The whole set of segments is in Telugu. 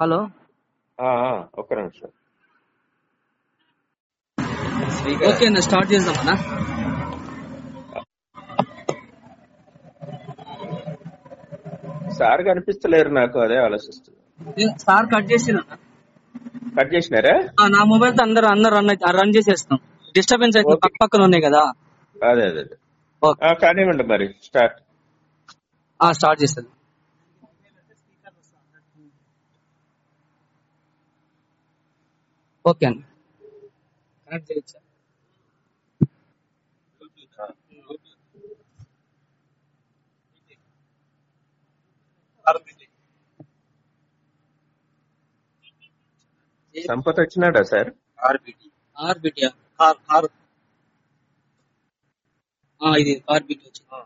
హలో ఒక్క నిమిషం. ఓకే అన్న స్టార్ట్ చేద్దామన్నా సార్ కనిపిస్తలేరు నాకు అదే ఆలోచిస్తుంది సార్ కట్ చేసిన కట్ చేసినారా? నా మొబైల్తో అందరు అందరు రన్ అయితే- రన్ చేసేస్తాం. డిస్టర్బెన్స్ అయితే. పక్క పక్కన ఉన్నాయి కదా. అదే అదే అదే. ఓకే. ఆ, కానివ్వండి మరి స్టార్ట్. స్టార్ట్ చేస్తాను ఓకే అండి. కనెక్ట్ చేయొచ్చా? Sampath వచ్చినాడా sir? R B T. Car ఇది ఆర్బిటి వచ్చింది.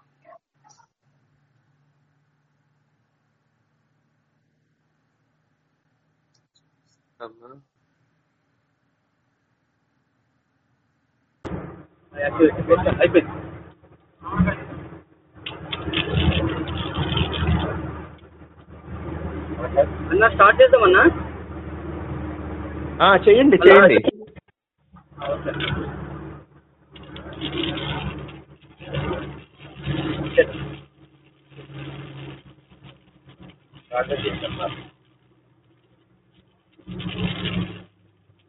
అయిపోయింది అన్న స్టార్ట్ చేద్దామన్నా? ఆ, చేయండి చేయండి.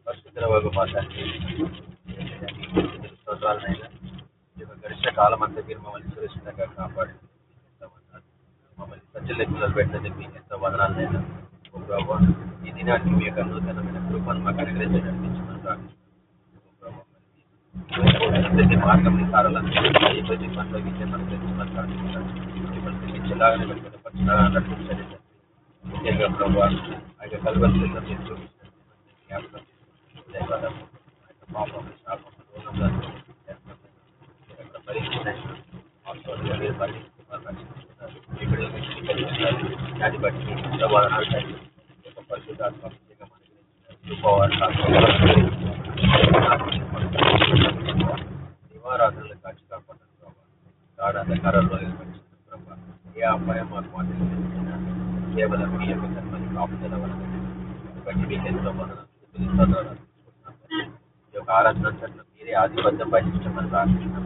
పరిశుద్ధ మాత స్తోత్రాలనైనా ఈ యొక్క గడిచిన కాలం అంతా మీరు మమ్మల్ని సురక్షితంగా కాపాడి మమ్మల్ని సజ్జ లెక్కలు పెట్టినందుకు మీకు ఎంతో వదనాలనైనా. ఓ ప్రభావ. ఈ దినానికి మీ యొక్క నూతనమైన కృపను మాకు అనుగ్రహించి నడిపించమని ప్రతి మార్గం సారాలను ప్రతి పనిలో విజయం అనుగ్రహించమని ప్రార్థిస్తున్నాను మిమ్మల్ని ప్రేమించేలాగానే మిమ్మల్ని నడిపించండి ముఖ్యంగా ప్రభావ. ఆ యొక్క కలువరి మీరు చూపించిన జ్ఞాపకం. పాపం శాపం రోగం మీరు దాన్ని బట్టి ప్రమాణాలు యొక్క పరిశుద్ధాత్మ కాచి కాపాడు కాడ అంధకారంలో ఏర్పరిచిన ప్రభావ ఏ అపాయం మాకు కేవలం మీ యొక్క జన్మని కాపుదల వలన బట్టి మీకు ఎంతో ఈ యొక్క ఆరాధన మీరే ఆధిపత్యం వహించమని ప్రార్థిస్తున్నాం.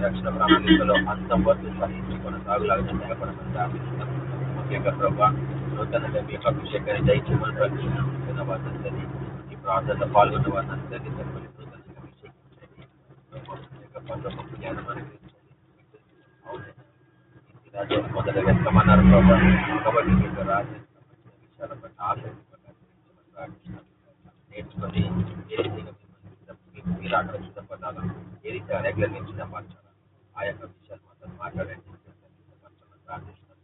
రక్షణ ప్రణాళికలో అంతం వరకు సహించి కొనసాగులాగా సహాయపడమని ప్రార్థిస్తున్నాం ముఖ్యంగా ప్రభావ యొక్క అభిషేకాన్ని దయచేయమని ప్రార్థిస్తున్నాం వారందరినీ ఈ ప్రార్థనలో పాల్గొన్న వారందరినీ సరిపడి అభిషేకించండి జ్ఞానం అనుగ్రహించండి మొదట వ్యక్తమన్నారు కాబట్టి రాజ్యం సంబంధించిన విషయాల పట్ల ఆసక్తి ప్రార్థిస్తున్నాం నేర్చుకొని ఏ రీతిగా మీరు అక్కడ ఏ రీతిగా రెగ్యులర్ మార్చాలా ఆ యొక్క విషయాలు మాత్రం మాట్లాడండి సిద్ధపరచమని ప్రార్థిస్తున్నాం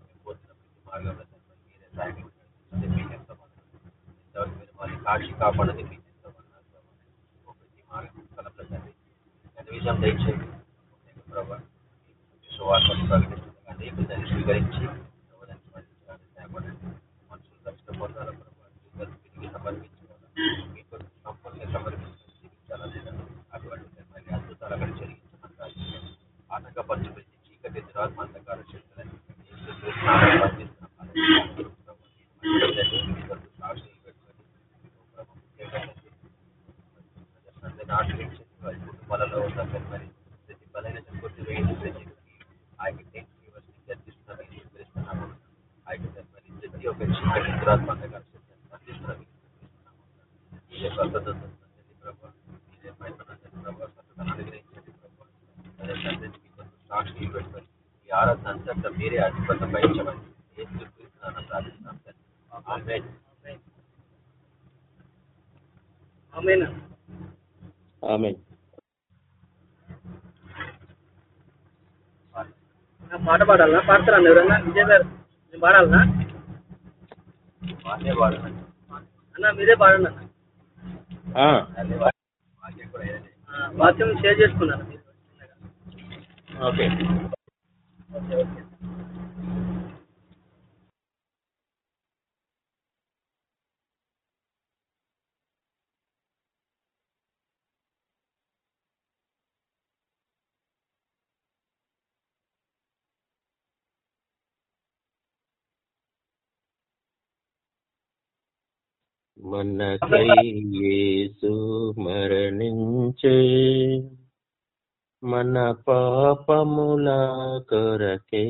మేము పోతున్న ప్రతి మార్గంలో మీరే సాయం చేయండి. మీకు ఇంతవరకు మీరు మళ్ళీ కాచి కాపాడది మీకు ఎంతో ప్రతి మార్గం దయచేయండి ప్రభావ సువార్తను ప్రకటిస్తుంది అనేక దాన్ని స్వీకరించి సమర్పించుకోవాలి మీకు సంపూర్ణంగా అటువంటి అక్కడ ప్రార్థిస్తున్నాం ఆటంకపరచు ప్రతి చీకటి దురాత్మ అంధకార శక్తులని కుటుంబాలలో ఉన్న మరి ప్రతి బలైన కొట్టివేయండి ప్రతి ఆ యొక్క టెన్షన్ వ్యవస్థని గర్తిస్తున్నారు స్వీకరిస్తున్నాము ఆ యొక్క మరి ప్రతి ఒక్క చీకటి దురాత్మ అంధకార శక్తులను బంధిస్తున్నాము ఈ యొక్క స్వతంత్రం తండ్రి ప్రభావ మీరే మహిమనందరి ప్రభావ స్వతంత్రం అనుగ్రహించండి ప్రభావ అదే తండ్రి మీకు సాక్షి పెట్టుకొని ఈ ఆరాధన అంతటా మీరే అధిపతం వహించమని పాట పాడాలనా? పాడతారా ఎవరన్నా? విజయ్ గారు నేను పాడాలనా? వాడమని అన్న మీరే పాడండి అన్న. వాక్యం షేర్ చేసుకున్నాను. మీరు ఓకే ఓకే ఓకే మనకై యేసు మరణించే మన పాపముల కొరకే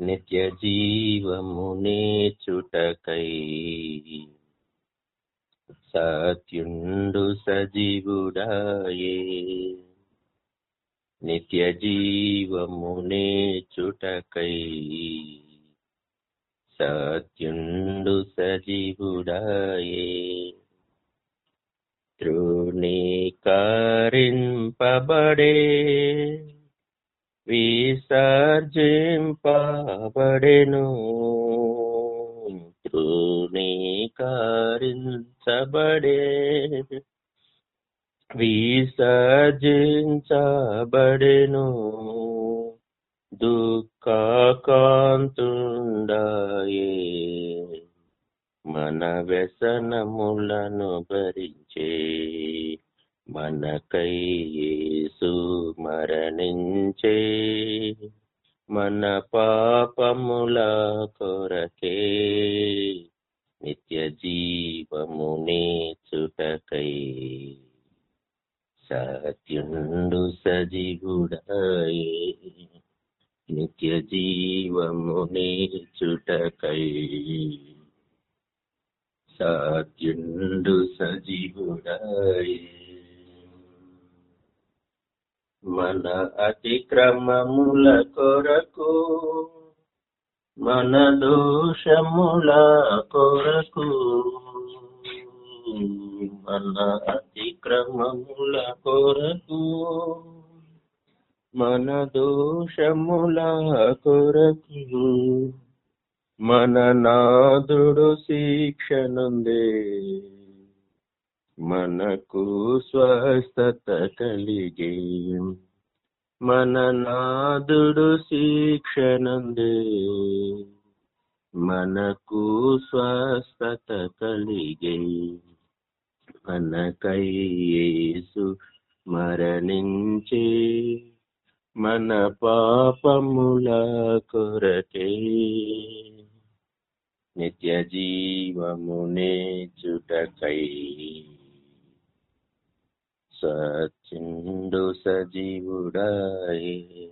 నిత్య జీవమునే చుటకై సత్యుండు సజీవుడాయే. నిత్య జీవమునే చుటకై సత్యుండు సజీవుడాయే. తృణీకరింపబడే విసర్జింపబడెను తృణీకరించబడే విసర్జించబడెను దుఃఖకాంతుండాయే మన వ్యసనములను భరించే మనకై యేసు మరణించే మన పాపముల కొరకే నిత్య జీవముని చుటకై సత్యుండు సజీవుడాయే నిత్య జీవముని చుటకై సత్యుండు సజీవుడాయే మన అతిక్రమముల కొరకు మన దోషముల కొరకు మన అతిక్రమముల కొరకు మన దోషముల కొరకు మన నాదుడు శిక్షనుందే మనకు స్వస్థత కలిగే. మన నాదుడు శిక్షనందే మనకు స్వస్థత కలిగే. మనకయ్యేసు మరణించే. మన పాపముల కొరకే. నిత్య జీవమునే చుటకై. సచిండు సజీవుడాయే.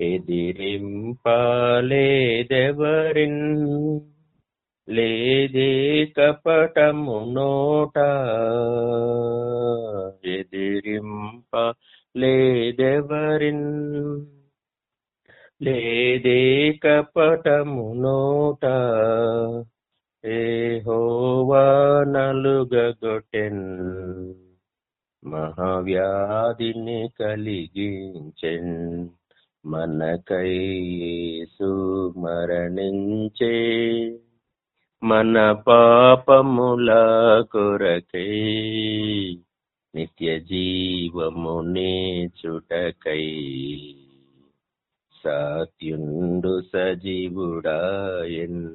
ఎదిరింపాలేదెవరిన్? లేదే కపటము నోట. ఎదిరింప లేదెవరిన్ లేదే కపటము నోట ఏహోవా నలుగగొటెన్ మహావ్యాధిని కలిగించెన్ మనకై మరణించే మన పాపముల కొరకై నిత్య జీవమునే చుటకై. సాత్యుండు సజీవుడాయన్.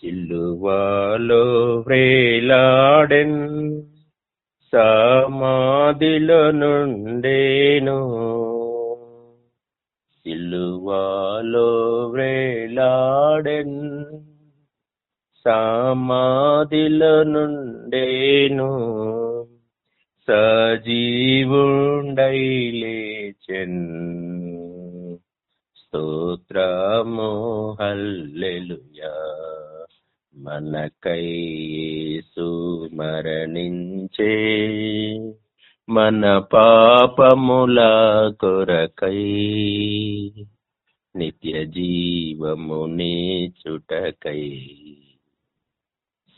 సిల్లువాలో వ్రేలాడెన్. సమాధిలో నుండేను. సిల్లువాలో వ్రేలాడెన్. సమాధిలో నుండేను. సజీవుండై లేచెన్ స్తోత్రము హల్లెలుయా. మనకైసు మరణించే. మన పాపముల కొరకై నిత్య జీవమునే చుటకై.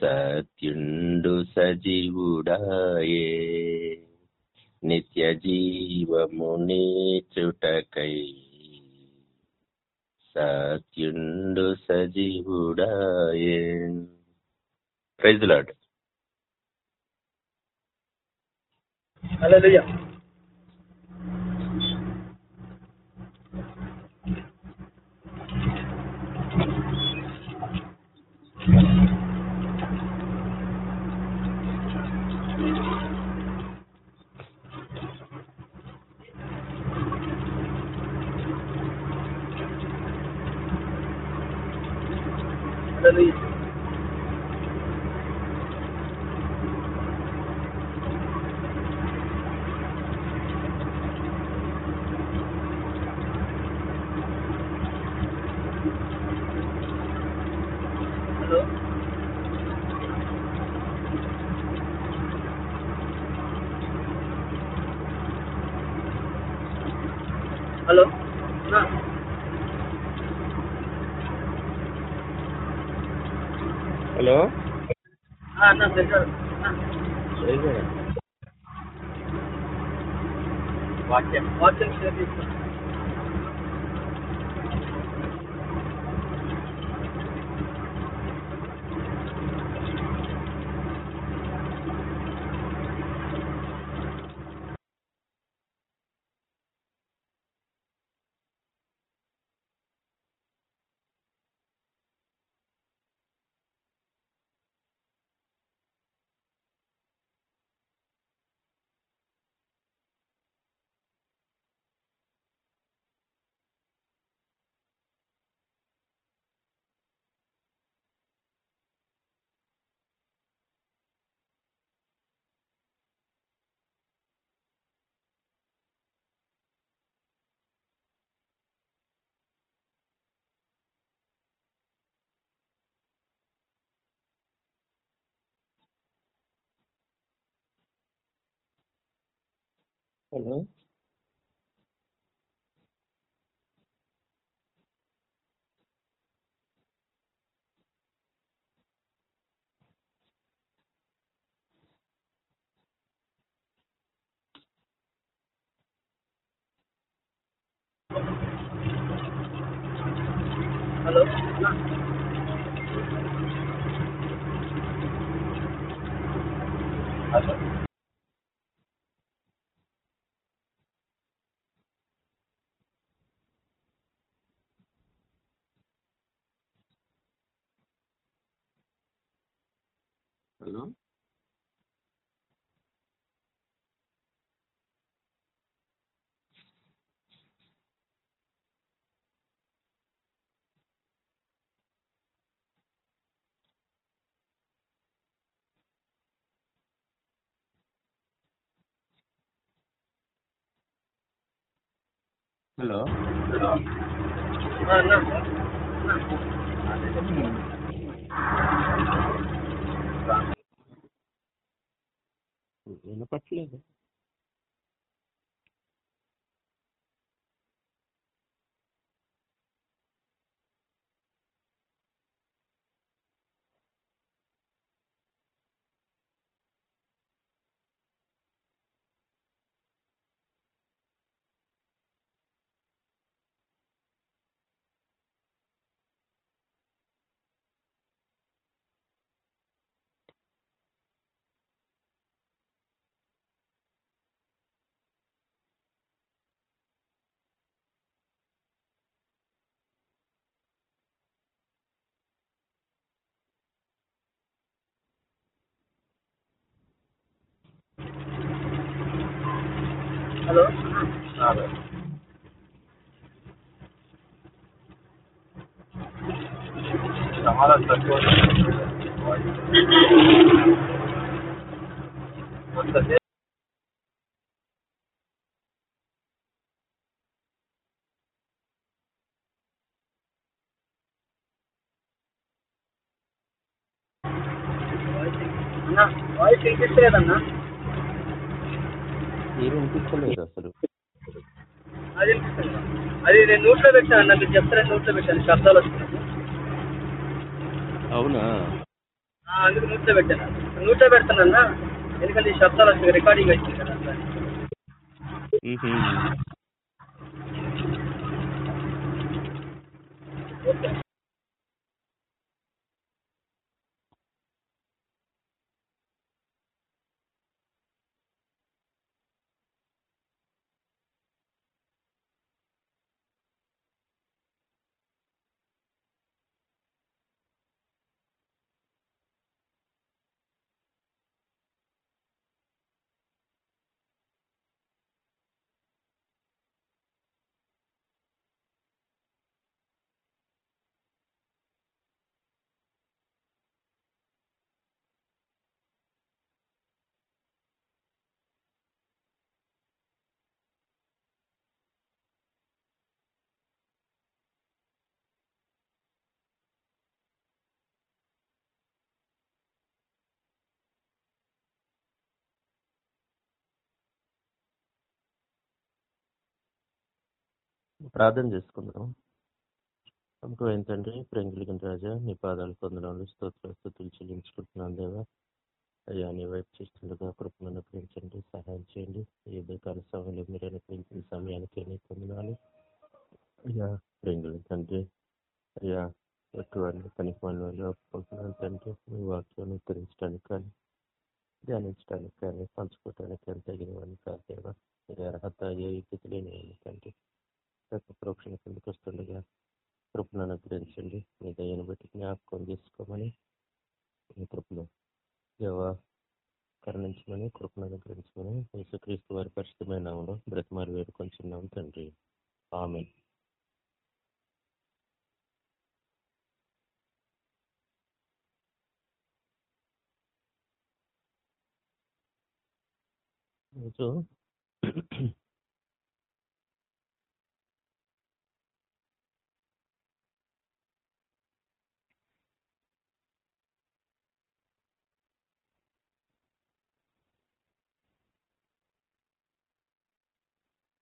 సత్యుండు సజీవుడాయే. నిత్య జీవముని చుటకై సత్యుండు సజీవుడాయే. Praise Lord hallelujah hello. Hello. అన్నా అన్నా. వాక్యం. వాక్యం షేర్ చేస్తాను హలో హలో హలో హలో ఆ, అన్నా. వినపట్లేదు హలో హలో? చాలా తక్కువ అంతసేపు అన్నా వాయిస్ వినిపిస్తలేదన్నా. మీరు వినిపించలేదు అసలు. అది నేను నోట్లో పెట్టాను అన్న మీరు చెప్తారని నోట్లో పెట్టాను శబ్దాలు వస్తున్నాయి. అవునా? అందుకు నోట్లో పెట్టాను నోట్లో పెడతానన్నా? ఎందుకంటే ఈ శబ్దాలు వస్తాయి రికార్డింగ్ వచ్చింది కదా. ఓకే. ప్రార్థన చేసుకుందాం. నమ్మకం ఏంటంటే ప్రేంగులిగిన రాజా నీ పాదాలు పొందడంలో స్తోత్ర స్థుతులు చెల్లించుకుంటున్నాను దేవా. అయ్యా నీ వైపు చూస్తుండగా కృపను అనుగ్రహించండి సహాయం చేయండి. ఏ కాల సమయంలో మీరు అనుగ్రహించిన సమయానికి నీ పొందనాలు అయ్యా ప్రేంగుల తండ్రి అయ్యా ఎటువంటి పనికి మన ఒప్పుకుంటున్నాను తండ్రి. మీ వాక్యాన్ని ఉత్తరించడానికి కానీ ధ్యానించడానికి కానీ పంచుకోవడానికి కానీ తగినవన్నీ కాదు దేవా. మీరు అర్హత ఏ యుక్తి లేని తండ్రి. ప్రతి ప్రోక్షణ కిందకి వస్తుండగా కృపను అనుగ్రహించండి. మీ దయ్యను బట్టి జ్ఞాపకం చేసుకోమని మీ కృపలో దేవ కరుణించమని కృపను అనుగ్రహించమని యేసుక్రీస్తు వారి పరిశుద్ధమైన నామంలో బ్రతిమారి వేడుకొంచున్నాం తండ్రి. ఆమె రోజు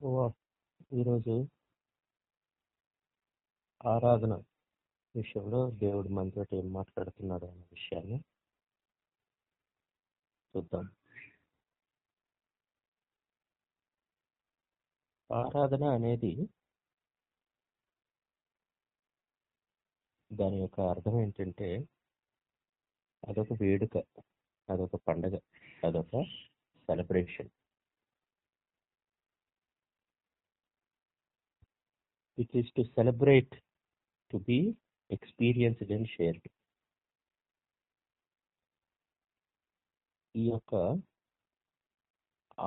ఓ- ఈరోజు ఆరాధన విషయంలో దేవుడు మనతో ఏం మాట్లాడుతున్నాడు అనే విషయాన్ని చూద్దాం. ఆరాధన అనేది దాని యొక్క అర్థం ఏంటంటే అదొక వేడుక అదొక పండగ అదొక celebration it is to celebrate to be experienced and shared ఈ యొక్క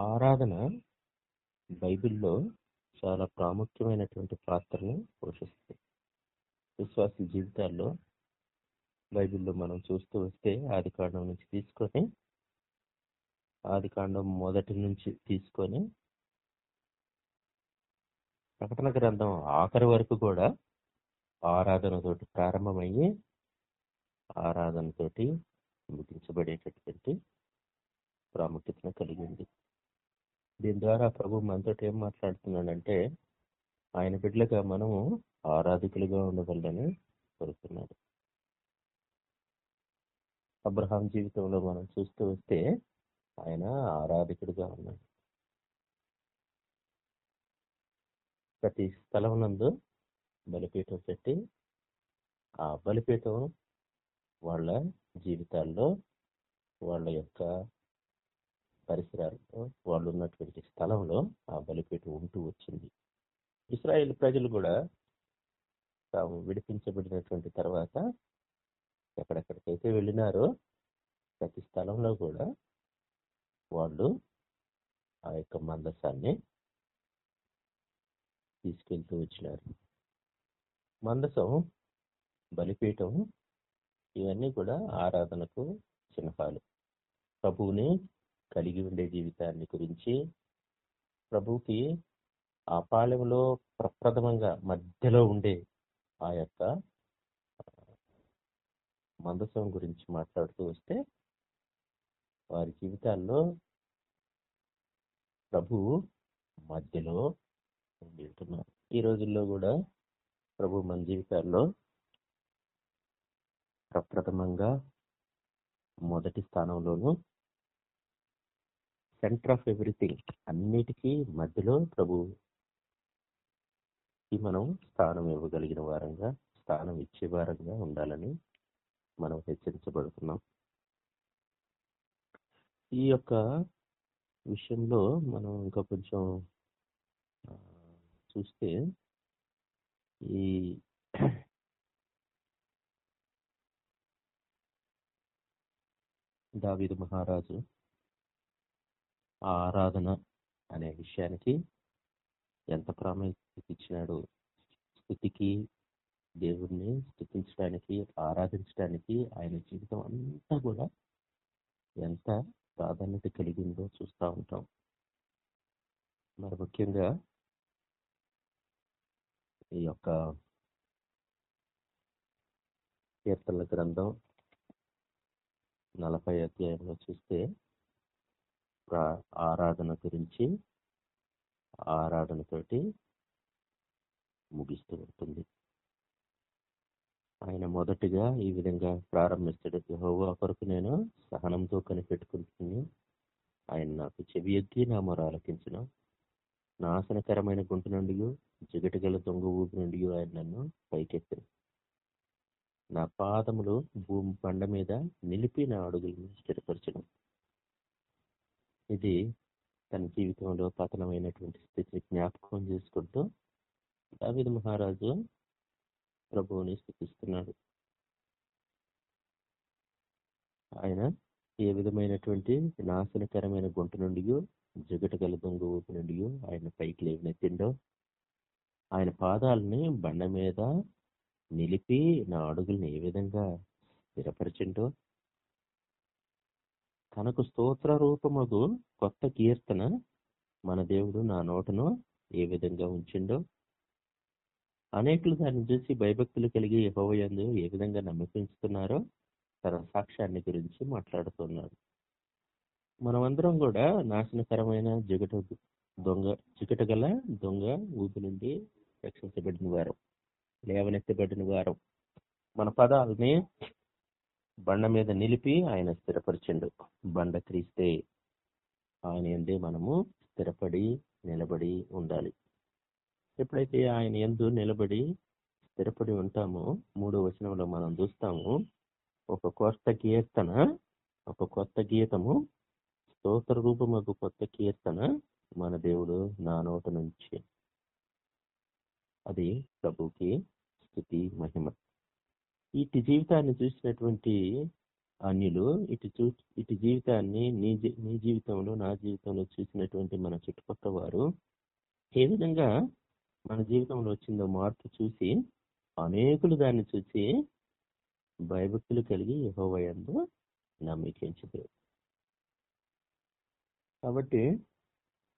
ఆరాధన బైబిల్లో చాలా ప్రాముఖ్యమైనటువంటి పాత్రను పోషిస్తుంది. విశ్వాస జీవితాల్లో బైబిల్లో మనం చూస్తూ వస్తే ఆది కాండం నుంచి తీసుకొని ఆది కాండం మొదటి నుంచి తీసుకొని ప్రకటన గ్రంథం ఆఖరి వరకు కూడా ఆరాధనతోటి ప్రారంభమయ్యి ఆరాధనతోటి ముగించబడేటటువంటి ప్రాముఖ్యతను కలిగింది. దీని ద్వారా ప్రభు మనతో ఏం మాట్లాడుతున్నాడంటే ఆయన బిడ్డలుగా మనము ఆరాధికులుగా ఉండగలని కోరుతున్నాడు. అబ్రహాం జీవితంలో మనం చూస్తూ వస్తే ఆయన ఆరాధికుడిగా ఉన్నాడు. ప్రతి స్థలం నందు బలిపీఠం పెట్టి ఆ బలిపీఠం వాళ్ళ జీవితాల్లో వాళ్ళ యొక్క పరిసరాల్లో వాళ్ళు ఉన్నటువంటి స్థలంలో ఆ బలిపీఠం ఉంటూ వచ్చింది. ఇస్రాయేల్ ప్రజలు కూడా తాము విడిపించబడినటువంటి తర్వాత ఎక్కడెక్కడికైతే వెళ్ళినారో ప్రతి స్థలంలో కూడా వాళ్ళు ఆ యొక్క మందసాన్ని తీసుకెళ్తూ వచ్చినారు. మందసం బలిపీఠం ఇవన్నీ కూడా ఆరాధనకు చిహ్నాలు ప్రభువుని కలిగి ఉండే జీవితాన్ని గురించి ప్రభుకి ఆ పాలెంలో ప్రప్రథమంగా మధ్యలో ఉండే ఆ యొక్క మందసం గురించి మాట్లాడుతూ వస్తే వారి జీవితాల్లో ప్రభు మధ్యలో ఉంటున్నారు ఈ రోజుల్లో కూడా ప్రభు మన జీవితాల్లో ప్రప్రథమంగా మొదటి స్థానంలోను సెంటర్ ఆఫ్ ఎవ్రీథింగ్ అన్నిటికీ మధ్యలో ప్రభు మనం స్థానం ఇవ్వగలిగిన వారంగా స్థానం ఇచ్చే వారంగా ఉండాలని మనం హెచ్చరించబడుతున్నాం. ఈ యొక్క విషయంలో మనం ఇంకా కొంచెం చూస్తే ఈ దావీదు మహారాజు ఆరాధన అనే విషయానికి ఎంత ప్రాముఖ్యత ఇచ్చినాడు? స్థుతికి దేవుణ్ణి స్థుతించడానికి ఆరాధించడానికి ఆయన జీవితం అంతా కూడా ఎంత ప్రాధాన్యత కలిగిందో చూస్తూ ఉంటాం. మరి ముఖ్యంగా ఈ యొక్క కీర్తనల గ్రంథం నలభై అధ్యాయంలో చూస్తే ఆరాధన గురించి ఆరాధనతోటి ముగిస్తూ ఉంటుంది. ఆయన మొదటిగా ఈ విధంగా ప్రారంభిస్తాడు యహోవా కొరకు నేను సహనంతో కనిపెట్టుకుంటున్నాను. ఆయన నాకు చెవి ఎత్తి నా మొర ఆలకించిన. నాశనకరమైన గుంట నుండి జిగటగల దొంగ ఊపి నుండి ఆయన నన్ను పైకెత్తిన. నా పాదములు భూమి బండ మీద నిలిపి నా అడుగులను స్థిరపరచడం ఇది తన జీవితంలో పతనమైనటువంటి స్థితిని జ్ఞాపకం చేసుకుంటూ దావిద మహారాజు ప్రభువుని స్థితిస్తున్నాడు. ఆయన ఏ విధమైనటువంటి నాశనకరమైన గుంట నుండి జిగటగల దొంగ నుండి ఆయన పైకి లేవనెత్తిండో. ఆయన పాదాలని బండ మీద నిలిపి నా అడుగుల్ని ఏ విధంగా స్థిరపరిచిండో. తనకు స్తోత్ర రూపమగు కొత్త కీర్తన మన దేవుడు నా నోటను ఏ విధంగా ఉంచిండో. అనేకులు దాన్ని చూసి భయభక్తులు కలిగి యహోవయందు ఏ విధంగా నమ్మకించుతున్నారో తన సాక్ష్యాన్ని గురించి మాట్లాడుతున్నాడు. మనమందరం కూడా నాశనకరమైన జిగట దొంగ చికట గల దొంగ ఊపి నుండి రక్షించబడిన వారు లేవనెత్తబడిన వారు. మన పదాలని బండ మీద నిలిపి ఆయన స్థిరపరిచిండు. బండ క్రీస్తే ఆయన ఎందే మనము స్థిరపడి నిలబడి ఉండాలి. ఎప్పుడైతే ఆయన ఎందు నిలబడి స్థిరపడి ఉంటామో మూడో వచనంలో మనం చూస్తాము ఒక కొత్త గీతన ఒక కొత్త గీతము స్తోత్ర రూపము కొత్త కీర్తన మన దేవుడు నా నోట నుంచి. అది ప్రభుకి స్థుతి మహిమ. ఇటు జీవితాన్ని చూసినటువంటి అన్యులు ఇటు చూ ఇటు జీవితాన్ని నీ జీ- నీ జీవితంలో నా జీవితంలో చూసినటువంటి మన చుట్టుపక్కల వారు ఏ విధంగా మన జీవితంలో వచ్చిందో మార్పు చూసి అనేకులు దాన్ని చూసి భయభక్తులు కలిగి యహోవయందు నమ్మికించదు కాబట్టి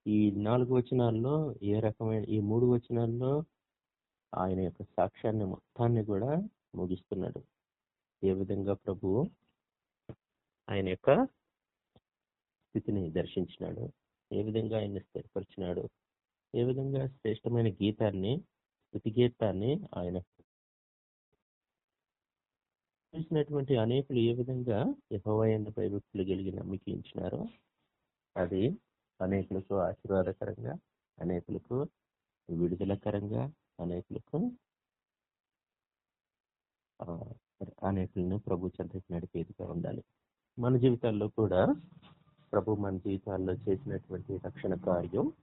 ఈ నాలుగు వచనాల్లో ఏ రకమైన ఈ మూడు వచనాల్లో ఆయన యొక్క సాక్ష్యాన్ని మొత్తాన్ని కూడా ముగిస్తున్నాడు. ఏ విధంగా ప్రభు ఆయన యొక్క స్థితిని దర్శించినాడు? ఏ విధంగా ఆయన్ని స్థిరపరిచినాడు? ఏ విధంగా శ్రేష్టమైన గీతాన్ని స్థుతి గీతాన్ని ఆయన చూసినటువంటి అనేకులు ఏ విధంగా యహోవైన భయభక్తులు కలిగి నమ్మకించినారో అది అనేకులకు ఆశీర్వాదకరంగా అనేకులకు విడుదలకరంగా అనేకులకు అనేకులను ప్రభు చెంతకి నడిపేదిగా ఉండాలి. మన జీవితాల్లో కూడా ప్రభు మన జీవితాల్లో చేసినటువంటి రక్షణ కార్యం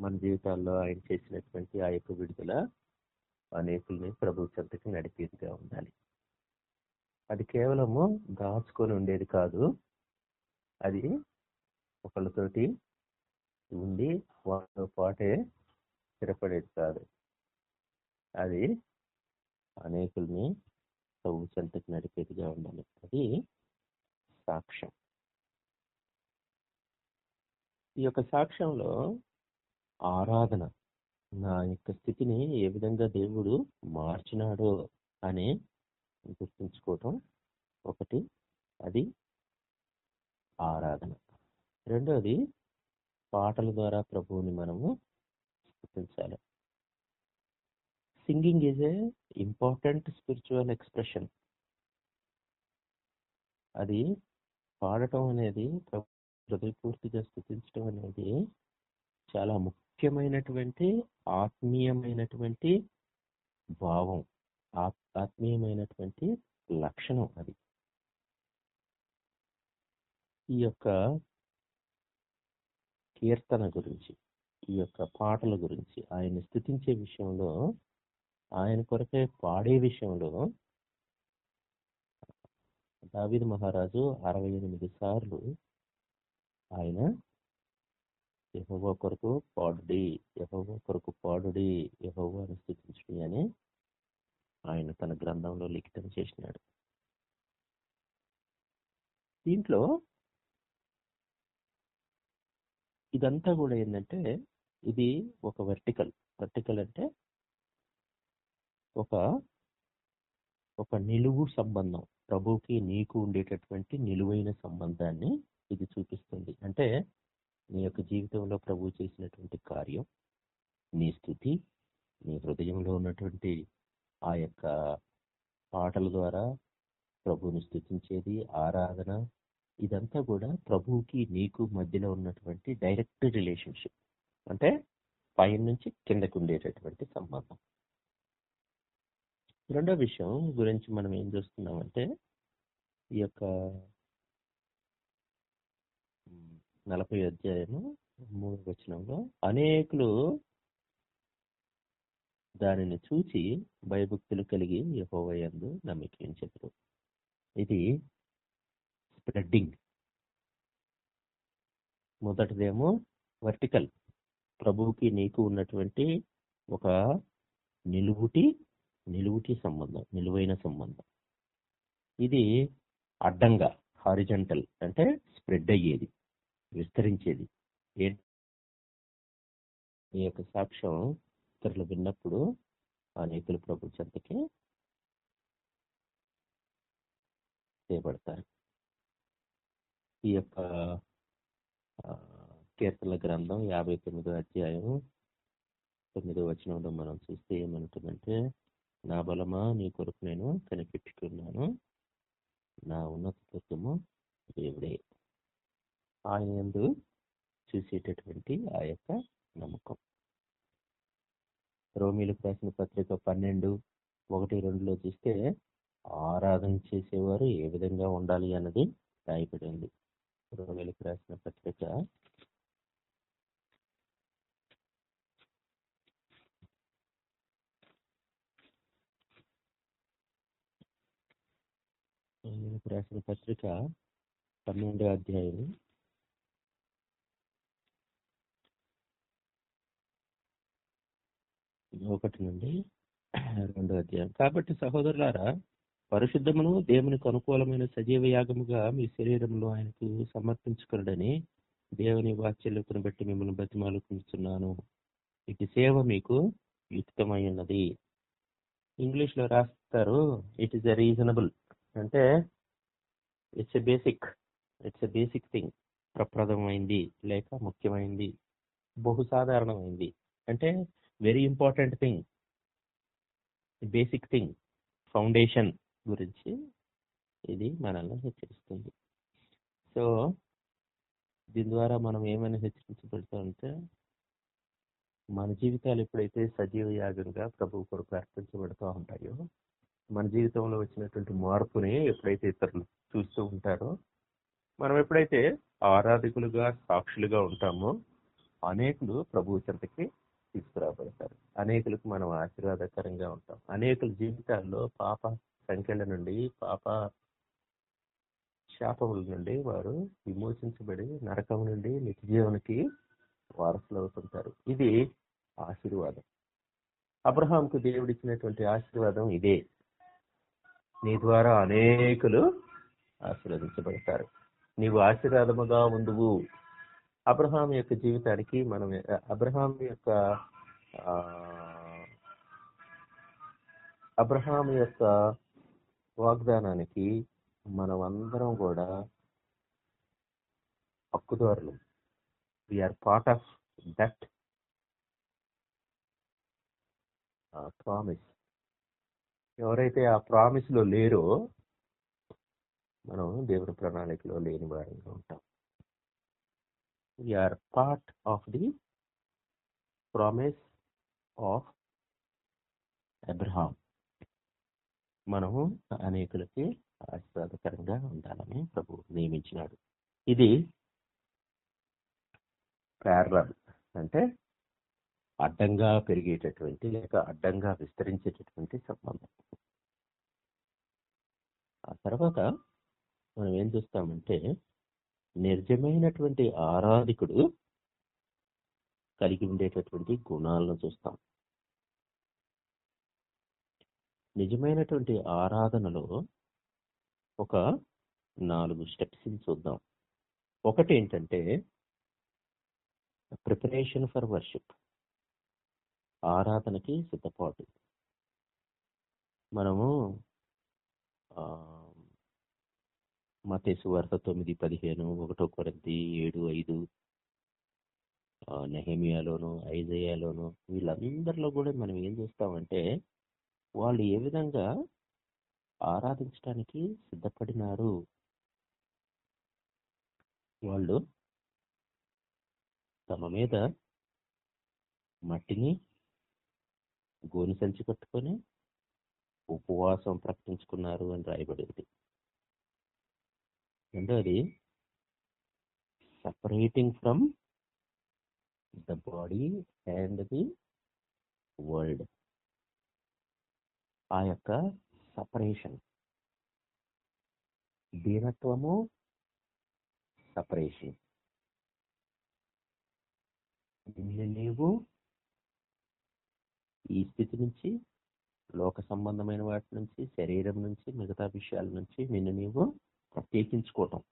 మన జీవితాల్లో ఆయన చేసినటువంటి ఆ యొక్క విడుదల అనేకుల్ని ప్రభు చెంతకి నడిపేదిగా ఉండాలి. అది కేవలము దాచుకొని ఉండేది కాదు. అది ఒకళ్ళతోటి ఉండి వాళ్ళతో పాటే స్థిరపడేది కాదు. అది అనేకుల్ని ప్రభు నడిపేదిగా ఉండాలి. అది సాక్ష్యం. ఈ యొక్క సాక్ష్యంలో ఆరాధన నా యొక్క స్థితిని ఏ విధంగా దేవుడు మార్చినాడో అని గుర్తుంచుకోవటం ఒకటి అది ఆరాధన. రెండోది పాటల ద్వారా ప్రభువుని మనము స్థుతించాలి singing is a important spiritual expression అది పాడటం అనేది హృదయపూర్తిగా స్థుతించడం అనేది చాలా ముఖ్యమైనటువంటి ఆత్మీయమైనటువంటి భావం ఆత్- ఆత్మీయమైనటువంటి లక్షణం అది. ఈ యొక్క కీర్తన గురించి ఈ యొక్క పాటల గురించి ఆయన స్థుతించే విషయంలో ఆయన కొరకే పాడే విషయంలో దావిద్ మహారాజు అరవై ఎనిమిది సార్లు ఆయన యహోవా కొరకు పాడుడి యహోవా కొరకు పాడుడి యహోవాను స్థుతించుడి అని ఆయన తన గ్రంథంలో లిఖితం చేసినాడు. దీంట్లో ఇదంతా కూడా ఏంటంటే ఇది ఒక వర్టికల్. వర్టికల్ అంటే ఒక ఒక నిలువు సంబంధం. ప్రభుకి నీకు ఉండేటటువంటి నిలువైన సంబంధాన్ని ఇది చూపిస్తుంది. అంటే నీ యొక్క జీవితంలో ప్రభు చేసినటువంటి కార్యం నీ స్థితి నీ హృదయంలో ఉన్నటువంటి ఆ యొక్క పాటల ద్వారా ప్రభువుని స్థుతించేది ఆరాధన ఇదంతా కూడా ప్రభువుకి నీకు మధ్యలో ఉన్నటువంటి డైరెక్ట్ రిలేషన్షిప్. అంటే పైన నుంచి కిందకు ఉండేటటువంటి సంబంధం. రెండో విషయం గురించి మనం ఏం చూస్తున్నామంటే ఈ యొక్క నలభై అధ్యాయము మూడు వచనంలో అనేకులు దానిని చూచి భయభక్తులు కలిగి యహోవయందు నమ్మకించారు ఇది స్ప్రెడ్డింగ్ మొదటిదేమో వర్టికల్ ప్రభువుకి నీకు ఉన్నటువంటి ఒక నిలువుటి నిలువుటి సంబంధం నిలువైన సంబంధం. ఇది అడ్డంగా హారిజంటల్ అంటే స్ప్రెడ్ అయ్యేది విస్తరించేది. ఏ ఈ యొక్క సాక్ష్యం ఇతరులు విన్నప్పుడు అనేకులు ప్రభు చెంతకి చేయబడతారు. ఈ యొక్క కీర్తనల గ్రంథం యాభై తొమ్మిదో అధ్యాయం తొమ్మిదో వచనంలో మనం చూస్తే ఏమంటుందంటే నా బలమా నీ కొరకు నేను కనిపెట్టుకున్నాను. నా ఉన్నత తత్వము దేవుడే. ఆయనందు చూసేటటువంటి ఆ యొక్క నమ్మకం. రోమిలకు రాసిన పత్రిక పన్నెండు ఒకటి రెండులో చూస్తే ఆరాధన చేసేవారు ఏ విధంగా ఉండాలి అన్నది రాయబడి ఉంది. రోమిలకు రాసిన పత్రిక రోమిలకు రాసిన పత్రిక పన్నెండో అధ్యాయం. ఒకటి నుండి రెండో అధ్యాయం. కాబట్టి సహోదరులారా పరిశుద్ధమును దేవునికి అనుకూలమైన సజీవ యాగముగా మీ శరీరంలో ఆయనకు సమర్పించుకునడని దేవుని వాత్సల్యతను బట్టి మిమ్మల్ని బతిమాలుకుంటున్నాను ఇటు సేవ మీకు యుక్తమై ఉన్నది ఇంగ్లీష్లో రాస్తారు ఇట్ ఇస్ ఎ రీజనబుల్ అంటే it's a basic it's a basic thing ప్రప్రదమైంది లేక ముఖ్యమైంది బహుసాధారణమైంది. అంటే very important thing basic thing foundation గురించి ఇది మనల్ని హెచ్చరిస్తుంది. సో దీని ద్వారా మనం ఏమైనా హెచ్చరించబడతామంటే మన జీవితాలు ఎప్పుడైతే సజీవ యాగంగా ప్రభు కొరకు అర్పించబడుతూ ఉంటాయో మన జీవితంలో వచ్చినటువంటి మార్పుని ఎప్పుడైతే ఇతరులు చూస్తూ ఉంటారో మనం ఎప్పుడైతే ఆరాధకులుగా సాక్షులుగా ఉంటామో అనేకులు ప్రభు చెంతకి తీసుకురాబడతారు. అనేకులకు మనం ఆశీర్వాదకరంగా ఉంటాం. అనేకుల జీవితాల్లో పాప సంఖ్యల నుండి పాప శాపముల నుండి వారు విమోచించబడి నరకం నుండి నిత్యజీవనికి వారసులు అవుతుంటారు ఇది ఆశీర్వాదం. అబ్రహాంకు దేవుడిచ్చినటువంటి ఆశీర్వాదం ఇదే. నీ ద్వారా అనేకులు ఆశీర్వదించబడతారు. నీవు ఆశీర్వాదముగా ఉండువు. అబ్రహాం యొక్క జీవితానికి మనం అబ్రహాం యొక్క అబ్రహాం యొక్క వాగ్దానానికి మనం అందరం కూడా హక్కుదారులు. We are part of that promise ఎవరైతే ఆ ప్రామిస్లో లేరో మనం దేవుడి ప్రణాళికలో లేని వారంగా ఉంటాం. We are part of the promise of Abraham మనము అనేకులకి ఆశీర్వాదకరంగా ఉండాలని ప్రభు నియమించినాడు. ఇది ప్యారలల్ అంటే అడ్డంగా పెరిగేటటువంటి లేక అడ్డంగా విస్తరించేటటువంటి సంబంధం. ఆ తర్వాత మనం ఏం చూస్తామంటే నిర్జమైనటువంటి ఆరాధికుడు కలిగి ఉండేటటువంటి గుణాలను చూస్తాం. నిజమైనటువంటి ఆరాధనలో ఒక నాలుగు స్టెప్స్ చూద్దాం. ఒకటి ఏంటంటే ప్రిపరేషన్ ఫర్ వర్షిప్. ఆరాధనకి సిద్ధపాటు. మనము మతేసు వార్త తొమ్మిది పదిహేను ఒకటో కొరద్ది ఏడు ఐదు నెహేమియాలోను ఐజయాలోను వీళ్ళందరిలో కూడా మనం ఏం చేస్తామంటే వాళ్ళు ఏ విధంగా ఆరాధించడానికి సిద్ధపడినారు? వాళ్ళు తమ మీద మట్టిని గోని సంచి కట్టుకొని ఉపవాసం ప్రకటించుకున్నారు అని రాయబడింది. రెండవది separating from the body and the world ఆ యొక్క సపరేషన్. దీనత్వము సపరేషన్. నిన్ను నీవు ఈ స్థితి నుంచి లోక సంబంధమైన వాటి నుంచి శరీరం నుంచి మిగతా విషయాల నుంచి నిన్ను నీవు ప్రత్యేకించుకోవటం.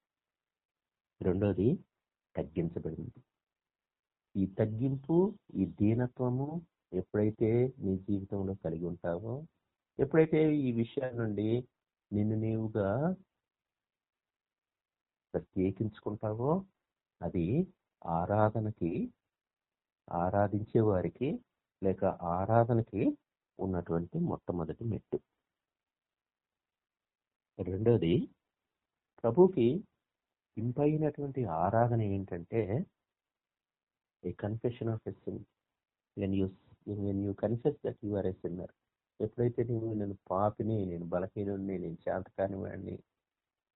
రెండోది తగ్గించబడింది. ఈ తగ్గింపు ఈ దీనత్వము ఎప్పుడైతే నీ జీవితంలో కలిగి ఉంటావో ఎప్పుడైతే ఈ విషయాల నుండి నిన్ను నీవుగా ప్రత్యేకించుకుంటావో అది ఆరాధనకి ఆరాధించే వారికి లేక ఆరాధనకి ఉన్నటువంటి మొట్టమొదటి మెట్టు. రెండోది ప్రభుకి ఇంపైనటువంటి ఆరాధన ఏంటంటే a confession of a sin when you when you confess that you are a sinner ఎప్పుడైతే నీవు నేను పాపిని నేను బలహీనుడిని నేను శాంతకాని వాడిని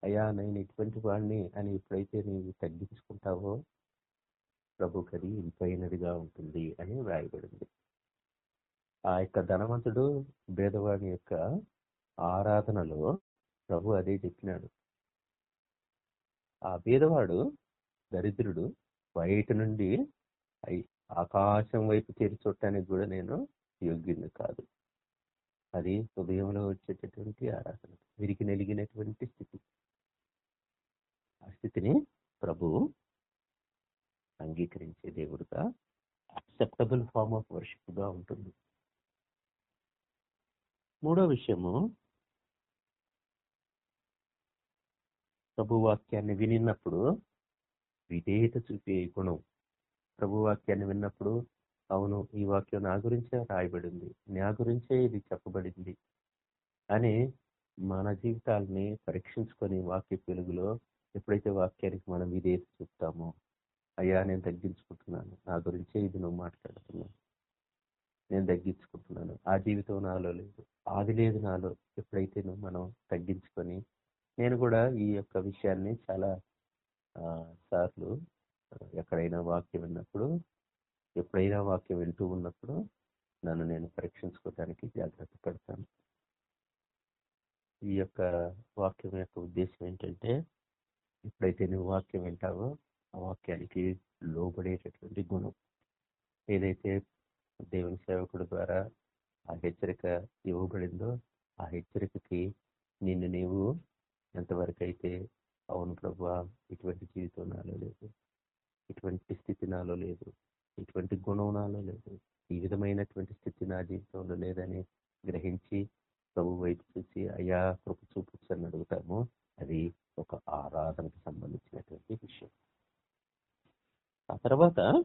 అయ్యా నేను ఇటువంటి వాడిని అని ఎప్పుడైతే నీవు తగ్గించుకుంటావో ప్రభుకి అది ఇంపైనదిగా ఉంటుంది అని వ్రాయబడింది. ఆ యొక్క ధనవంతుడు భేదవాడి యొక్క ఆరాధనలో ప్రభు అదే చెప్పినాడు. ఆ భేదవాడు దరిద్రుడు బయట నుండి ఐ- ఆకాశం వైపు తెరి కూడా నేను యోగ్యుని కాదు. అది హృదయంలో వచ్చేటటువంటి ఆరాధన వీరికి నలిగినటువంటి స్థితి. ఆ స్థితిని ప్రభు అంగీకరించే దేవుడుగా అక్సెప్టబుల్ ఫార్మ్ ఆఫ్ వర్షిప్గా ఉంటుంది. మూడో విషయము ప్రభు వాక్యాన్ని వినినప్పుడు విధేయత చూపే గుణం. ప్రభు వాక్యాన్ని విన్నప్పుడు అవును ఈ వాక్యం నా గురించే రాయబడింది. నా గురించే ఇది చెప్పబడింది. అని మన జీవితాలని పరీక్షించుకొని వాక్య వెలుగులో ఎప్పుడైతే వాక్యానికి మనం విధేయత చూపుతామో అయ్యా నేను తగ్గించుకుంటున్నాను. నా గురించే ఇది నువ్వు మాట్లాడుతున్నావు. నేను తగ్గించుకుంటున్నాను. ఆ జీవితం నాలో లేదు. ఆది లేదు నాలో. ఎప్పుడైతే నువ్వు మనం తగ్గించుకొని నేను కూడా ఈ యొక్క విషయాన్ని చాలా సార్లు ఎక్కడైనా వాక్యం విన్నప్పుడు ఎప్పుడైనా వాక్యం వింటూ ఉన్నప్పుడు నన్ను నేను పరీక్షించుకోవడానికి జాగ్రత్త పడతాను. ఈ యొక్క వాక్యం యొక్క ఉద్దేశం ఏంటంటే ఎప్పుడైతే నువ్వు వాక్యం వింటావో ఆ వాక్యానికి లోబడేటటువంటి గుణం. ఏదైతే దేవుని సేవకుడు ద్వారా ఆ హెచ్చరిక ఇవ్వబడిందో ఆ హెచ్చరికకి నిన్ను నీవు ఎంతవరకు అయితే అవును ప్రభా ఇటువంటి జీవితం నాలో లేదు ఇటువంటి స్థితి నాలో లేదు ఇటువంటి గుణం నాలో లేదు. ఈ విధమైనటువంటి స్థితి నా జీవితంలో లేదని గ్రహించి ప్రభు వైపు చూసి అయ్యా కృప చూపించని అడుగుతాము. అది ఒక ఆరాధనకు సంబంధించినటువంటి విషయం. ఆ తర్వాత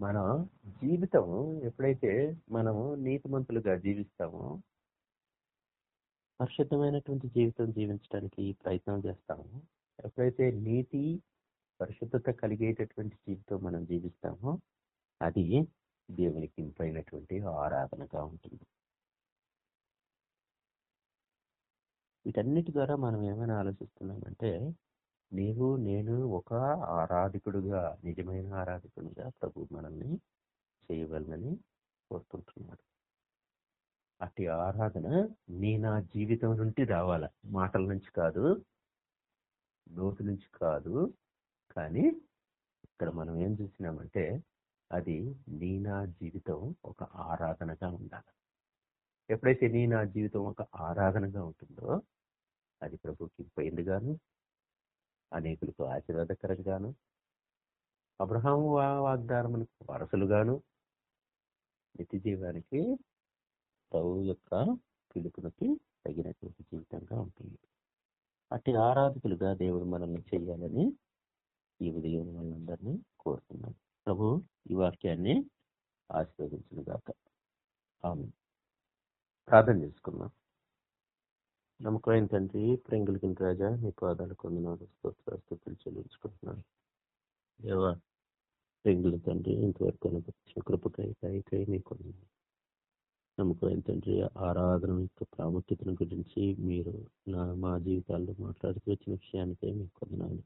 మన జీవితం ఎప్పుడైతే మనము నీతిమంతులుగా జీవిస్తామో పరిశుద్ధమైనటువంటి జీవితం జీవించడానికి ప్రయత్నం చేస్తాము ఎప్పుడైతే నీతి పరిశుద్ధత కలిగేటటువంటి జీవితం మనం జీవిస్తామో అది దేవునికి ఇంపైనటువంటి ఆరాధనగా ఉంటుంది. వీటన్నిటి ద్వారా మనం ఏమైనా ఆలోచిస్తున్నామంటే నీవు నేను ఒక ఆరాధికుడుగా నిజమైన ఆరాధికుడుగా ప్రభు మనల్ని చేయగలనని కోరుకుంటున్నాడు. అట్టి ఆరాధన నీ నా జీవితం నుండి రావాల. మాటల నుంచి కాదు నోటి నుంచి కాదు కానీ ఇక్కడ మనం ఏం చూసినామంటే అది నీ నా జీవితం ఒక ఆరాధనగా ఉండాలి. ఎప్పుడైతే నీ నా జీవితం ఒక ఆరాధనగా ఉంటుందో అది ప్రభుకి పోయిందిగాను అనేకులకు ఆశీర్వాదకరంగాను అబ్రహాము వా- వాగ్దానములకు వారసులుగాను నిత్య జీవానికి ప్రభు యొక్క పిలుపునకి తగినటువంటి జీవితంగా ఉంటుంది. అట్టి ఆరాధకులుగా దేవుడు మనల్ని చేయాలని ఈ ఉదయం వాళ్ళందరినీ కోరుతున్నాను ప్రభు ఈ వాక్యాన్ని ఆశీర్వదించిన గాక. ఆమె ప్రార్థన చేసుకున్నాం నమ్మకమైన తండ్రి ప్రింగులకిన రాజా నీ పాదాలు కొందనాలు స్తోత్రాస్తుతులు చెల్లించుకుంటున్నాను దేవా ప్రింగుల తండ్రి ఇంతవరకు అనుభవించిన కృపకై కాయకై మీ కొందనాలు నమ్మకమైన తండ్రి ఆరాధన యొక్క ప్రాముఖ్యతను గురించి మీరు నా మా జీవితాల్లో మాట్లాడుతూ వచ్చిన విషయానికై మీకు కొందనాలు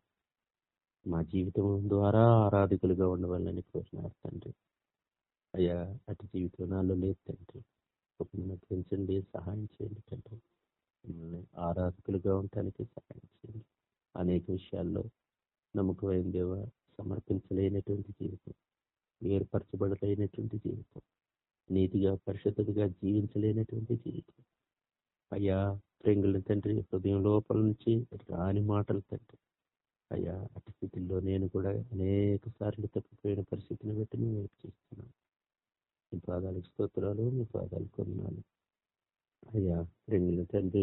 మా జీవితం ద్వారా ఆరాధికులుగా ఉండవాలని కోరినారు తండ్రి. అయ్యా అటు జీవితం నాలో లేదు తండ్రి. ఒక పెంచండి సహాయం చేయండి తండ్రి. మిమ్మల్ని ఆరాధకులుగా ఉండటానికి సహాయం చేయండి. అనేక విషయాల్లో నమ్మకమైన దేవ సమర్పించలేనటువంటి జీవితం ఏర్పరచబడలేనటువంటి జీవితం నీతిగా పరిశుద్ధతగా జీవించలేనటువంటి జీవితం. అయ్యా ప్రింగుల తండ్రి హృదయం లోపల నుంచి రాని మాటలు తండ్రి. అయ్యా అటు స్థితిలో నేను కూడా అనేక సార్లు తప్పిపోయిన పరిస్థితిని బట్టి మేము వైపు చేస్తున్నాను. మీ పాదాలకు స్తోత్రాలు మీ పాదాలు కొన్నాను అయ్యా ప్రేంగుల తండ్రి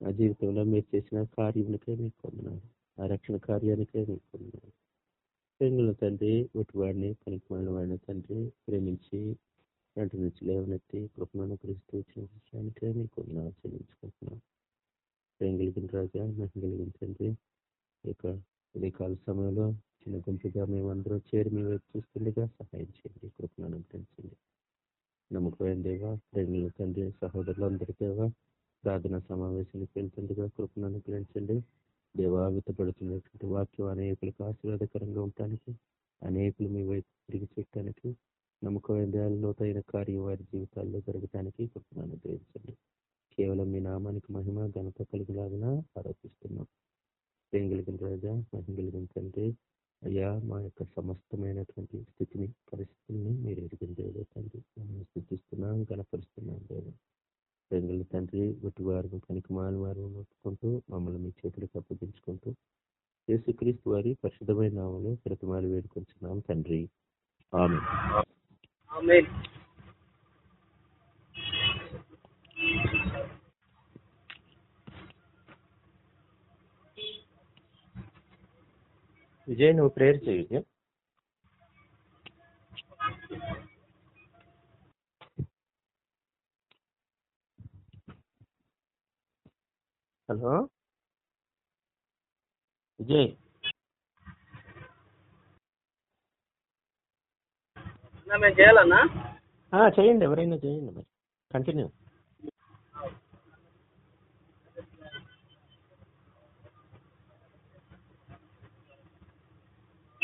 నా జీవితంలో మీరు చేసిన కార్యములకే మీకు కొందనాలు ఆ రక్షణ కార్యానికే మీకు కొందనాలు ప్రేంగుల తండ్రి ఒకటి వాడిని పనికి వాడిని తండ్రి ప్రేమించి వెంట నుంచి లేవనెత్తి కృపణను క్రీస్తూ వచ్చిన విషయానికే మీకు కొందనాలు చెల్లించుకుంటున్నాం ప్రేమ కలిగిన రాజా మహిళ కలిగిన తండ్రి ఇక ఉదయకాల సమయంలో చిన్న గుంపుగా మేమందరూ చేరి మీ వైపు చూస్తుండగా సహాయం చేయండి కృపను అనుగ్రహించండి. నమ్మకమైన దేవా ప్రేమల తండ్రి సహోదరులందరి ప్రార్థన సమావేశానికి వెళ్తుండగా కృపను అనుగ్రహించండి. దేవావితపడుతున్నటువంటి వాక్యం అనేకులకు ఆశీర్వాదకరంగా ఉండటానికి అనేకులు మీ వైపు తిరిగి చూడటానికి నమ్మకమైన లోతైన కార్యం వారి జీవితాల్లో జరగటానికి కృపను అనుగ్రహించండి. కేవలం మీ నామానికి మహిమ ఘనత కలిగిలాగిన ఆరోపిస్తున్నాం ఏం కలిగిన రాజా మహిం కలిగిన తండ్రి అయ్యా మా యొక్క సమస్తమైనటువంటి స్థితిని పరిస్థితుల్ని మీరు ఎరిగిన దేవుడు తండ్రి. మమ్మల్ని స్థితిస్తున్నాం కనపరుస్తున్నాం దేవుడు. ప్రేంగుల తండ్రి గుట్టి వారిని కనికమాల వారు నొప్పుకుంటూ మమ్మల్ని మీ చేతులకు అప్పగించుకుంటూ యేసుక్రీస్తు వారి పరిశుద్ధమైన నామలు ప్రతిమాలు వేడుకొంచున్నాం తండ్రి. ఆమె విజయ్ నువ్వు ప్రేయర్ చేయి విజయ్ హలో? విజయ్? చేయాలన్నా? చేయండి ఎవరైనా చేయండి మరి. Continue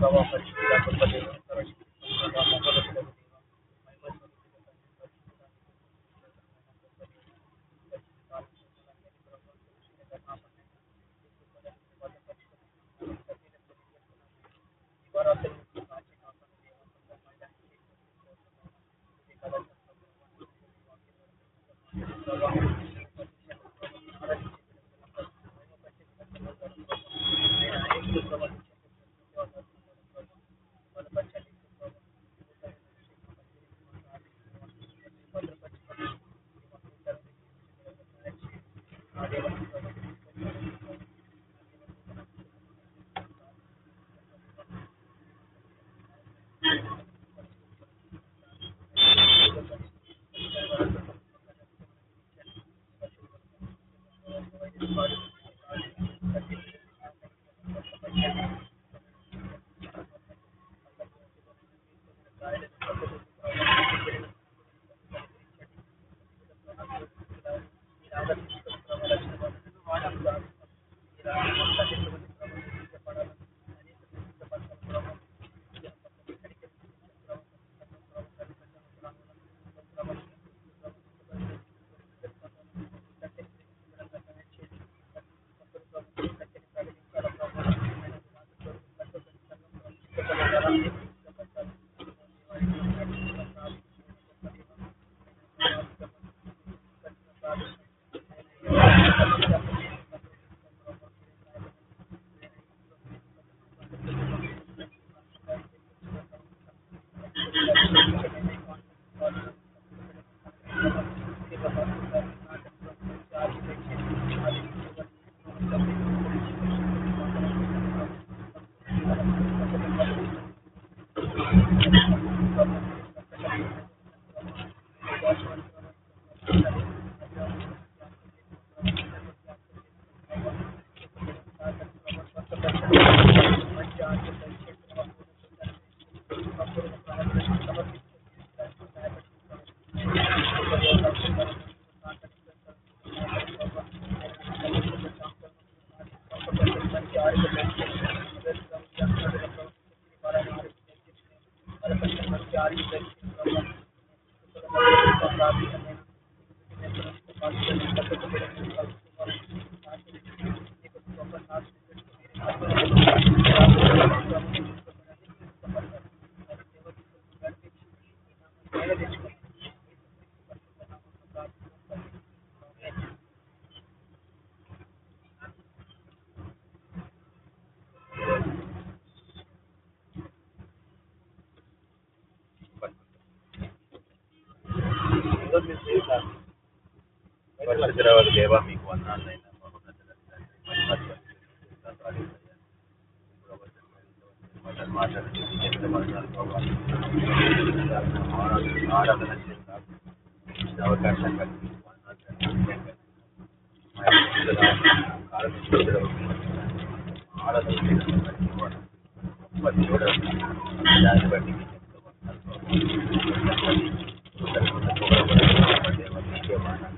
savoir pratiquer. పరిశుద్ధరావు దేవా మీకు వందనాలైనా మహోన్నతుల తండ్రి, ఆరాధన- అవకాశం కలిగి వందనాలు తండ్రి. ముఖ్యంగా మా యొక్క విడుదల, కాలం విడుదల ఆరాధన చేయడం బట్టి కూడా గొప్ప దేవుడు దాన్ని బట్టి మీకు ఎంతో వందనాలు ప్రభావ. దేవా, మీకే వందనాలు.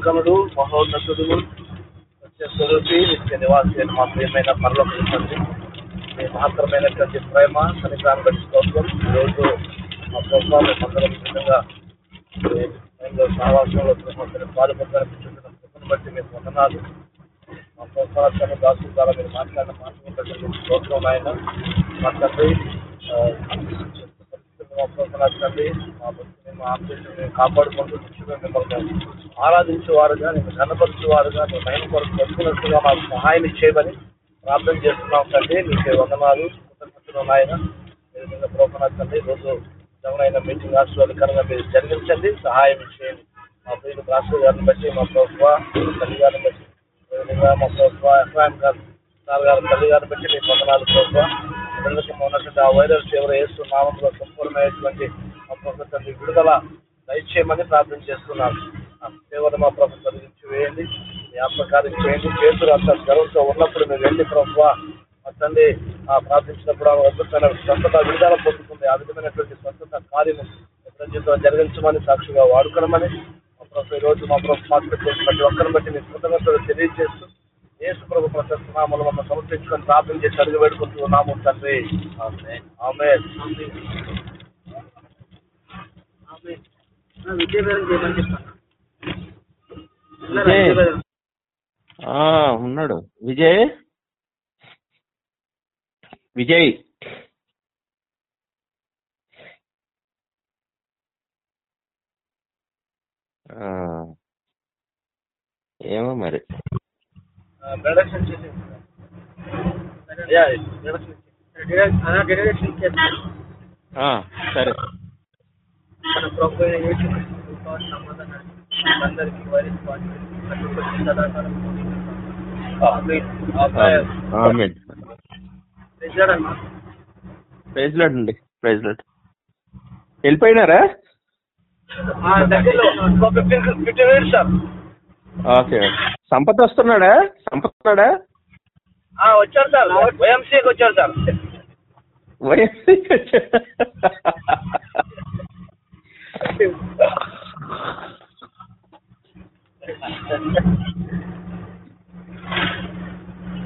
మహాగణుడు మహోన్నతుడు స్వరూపి నిత్య నివాసి అయిన మా ప్రియమైన పరలోక తండ్రి మీ మహత్తరమైనటువంటి ప్రేమ కనికాన్ని బట్టి స్తోత్రం. ఈరోజు మా ప్రభుత్వం అందరం విధంగా సహవాసంలో బాధపడాలనిపించుకున్న బట్టి మీకు వందనాలు. మా ప్రోత్సాహాన్ని దాసు ద్వారా మీరు మాట్లాడిన మాటలను బట్టి స్తోత్రం ఆయన. మా తండ్రి మా ప్రోత్సాహాన్ని మా భక్తిని మా కాపాడుకుంటూ నిత్యంగా మిమ్మల్ని ఆరాధించే వారుగా నేను కనపరిచే వారుగా నేను మహిమ కొరకు బతుకున్నట్టుగా మాకు సహాయం ఇచ్చేయమని ప్రార్థన చేస్తున్నాం తండ్రి. నీకే వందనాలు. కృతజ్ఞతలు నాయన. మీరు మీద తండ్రి రోజు జగనైన మీటింగ్ ఆశీర్వాదకరంగా మీరు జరిగించండి. సహాయం ఇచ్చేయండి. మా ప్రియులు రాష్ట్ర గారిని బట్టి మా ప్రభుత్వ తల్లి గారిని బట్టి మా ప్రభుత్వ ఎఫ్ఐఎం గారు సార్ గారు తల్లి గారిని బట్టి మీ వందనాలు ప్రభుత్వ బిడ్డలకి ఉన్నటువంటి ఆ వైరస్ తీవ్ర వేస్తూ నామంలో సంపూర్ణమైనటువంటి మా ప్రభుత్వ విడుదల దయచేయమని ప్రార్థన చేస్తున్నాను. ఆ మా ప్రభుత్వం తొలగించి వేయండి జ్ఞాపకాలు చేయండి చేతులు అంత గర్వంతో ఉన్నప్పుడు మీరు వెళ్ళి ప్రభుత్వ మా తండ్రి ఆ ప్రార్థించినప్పుడు ఆమె అద్భుతమైన స్వస్థత విడుదల పొందుతుంది ఆ విధమైనటువంటి స్వంతత కార్యము ప్రజలతో జరిగించమని సాక్షిగా వాడుకోవడమని మా ప్రభు ఈ రోజు మా ప్రభు మార్కెట్ ప్రతి ఒక్కరిని బట్టి మీ కృతజ్ఞతలు తెలియజేస్తూ యేసు ప్రభు ప్రశస్తనామలు మమ్మల్ని సమర్పించుకొని ప్రార్థన చేసి అడుగు వేడుకుంటూ ఉన్నాము తండ్రి ఆమె విజయవేదం చేయమని చెప్తాను. విజయ్. ఆ, ఉన్నాడు. విజయ్? విజయ్. ఆ, ఏమో మరి. ప్రొడక్షన్ సరే. మన అందరికీ వైరస్ ప్రైజ్ లాడ్ అండి ప్రైజ్ లాడ్ వెళ్ళిపోయినారా? ఆ, దగ్గరలో fifteen fifteen minutes sir okay. Sampath వస్తున్నాడా? సంపత్ వస్తున్నాడా? ఆ, వచ్చారు సార్ వైఎంసీకి వచ్చారు సార్ వైఎంసీకి వచ్చాడా?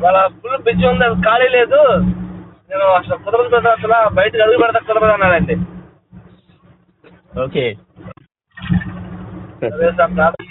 వాళ్ళ ఫుల్ బిజీ ఉంది అది ఖాళీ లేదు నేను అసలు కుదరదు అసలు బయటకు అడుగు పెడతా కుదరదు అన్నాడండి ఓకే అదే సార్. ప్రార్థన